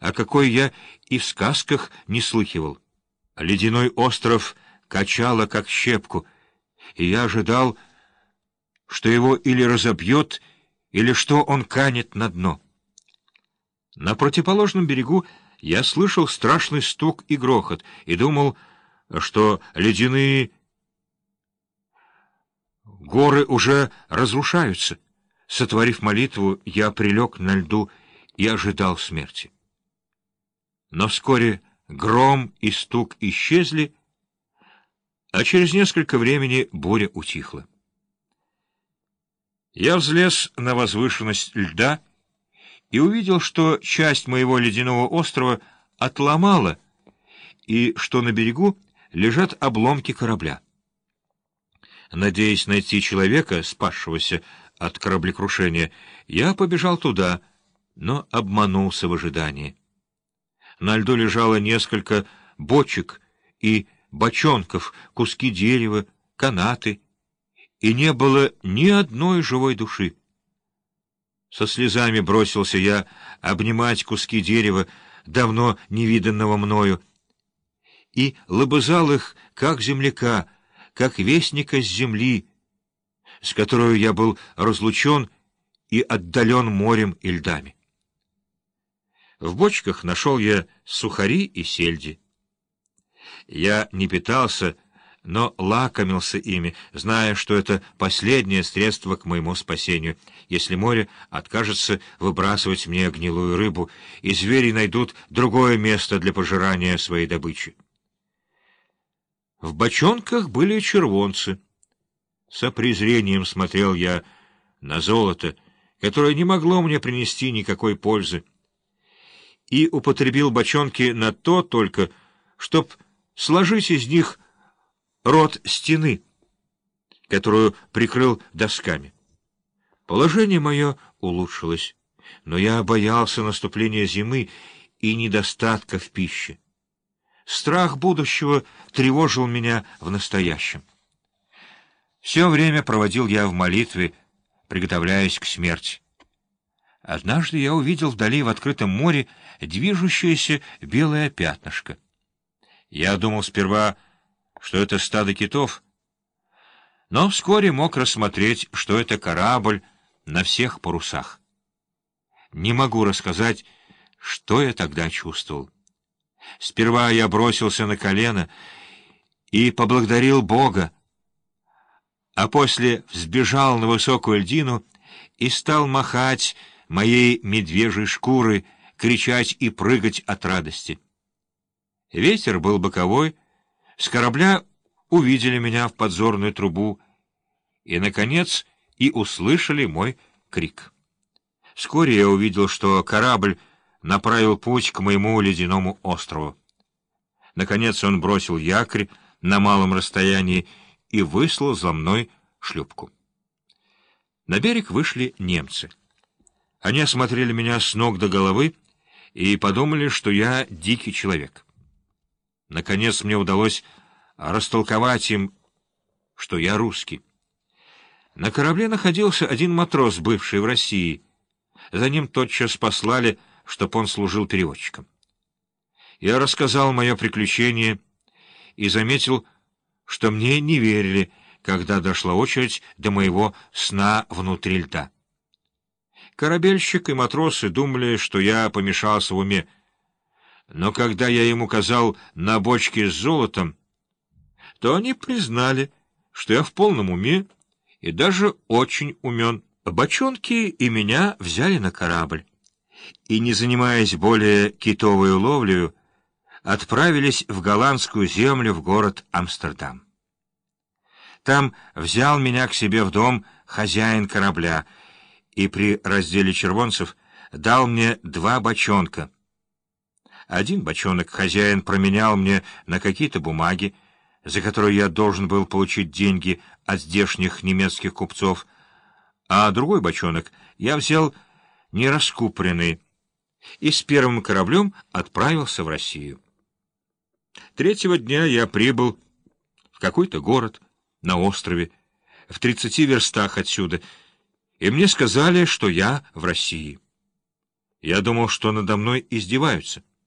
о какой я и в сказках не слыхивал. Ледяной остров качало, как щепку, и я ожидал, что его или разобьет, или что он канет на дно. На противоположном берегу я слышал страшный стук и грохот и думал, что ледяные горы уже разрушаются. Сотворив молитву, я прилег на льду и ожидал смерти. Но вскоре гром и стук исчезли, а через несколько времени буря утихла. Я взлез на возвышенность льда и увидел, что часть моего ледяного острова отломала, и что на берегу лежат обломки корабля. Надеясь найти человека, спасшегося от кораблекрушения, я побежал туда, но обманулся в ожидании. На льду лежало несколько бочек и бочонков, куски дерева, канаты, и не было ни одной живой души. Со слезами бросился я обнимать куски дерева, давно невиданного мною, и лобызал их, как земляка, как вестника с земли, с которой я был разлучен и отдален морем и льдами. В бочках нашел я сухари и сельди. Я не питался, но лакомился ими, зная, что это последнее средство к моему спасению, если море откажется выбрасывать мне гнилую рыбу, и звери найдут другое место для пожирания своей добычи. В бочонках были червонцы. Со презрением смотрел я на золото, которое не могло мне принести никакой пользы, и употребил бочонки на то только, чтоб сложить из них рот стены, которую прикрыл досками. Положение мое улучшилось, но я боялся наступления зимы и недостатка в пище. Страх будущего тревожил меня в настоящем. Все время проводил я в молитве, приготовляясь к смерти. Однажды я увидел вдали в открытом море движущееся белое пятнышко. Я думал сперва, что это стадо китов, но вскоре мог рассмотреть, что это корабль на всех парусах. Не могу рассказать, что я тогда чувствовал. Сперва я бросился на колено и поблагодарил Бога, а после взбежал на высокую льдину и стал махать моей медвежьей шкуры, кричать и прыгать от радости. Ветер был боковой, с корабля увидели меня в подзорную трубу и, наконец, и услышали мой крик. Вскоре я увидел, что корабль направил путь к моему ледяному острову. Наконец он бросил якорь на малом расстоянии и выслал за мной шлюпку. На берег вышли немцы. Они осмотрели меня с ног до головы и подумали, что я дикий человек. Наконец мне удалось растолковать им, что я русский. На корабле находился один матрос, бывший в России. За ним тотчас послали, чтоб он служил переводчиком. Я рассказал мое приключение и заметил, что мне не верили, когда дошла очередь до моего сна внутри льда. Корабельщик и матросы думали, что я помешался в уме, но когда я им указал на бочки с золотом, то они признали, что я в полном уме и даже очень умен. Бочонки и меня взяли на корабль, и, не занимаясь более китовой ловлею, отправились в голландскую землю в город Амстердам. Там взял меня к себе в дом хозяин корабля и при разделе червонцев дал мне два бочонка — один бочонок хозяин променял мне на какие-то бумаги, за которые я должен был получить деньги от здешних немецких купцов, а другой бочонок я взял нераскупленный и с первым кораблем отправился в Россию. Третьего дня я прибыл в какой-то город на острове, в тридцати верстах отсюда, и мне сказали, что я в России. Я думал, что надо мной издеваются.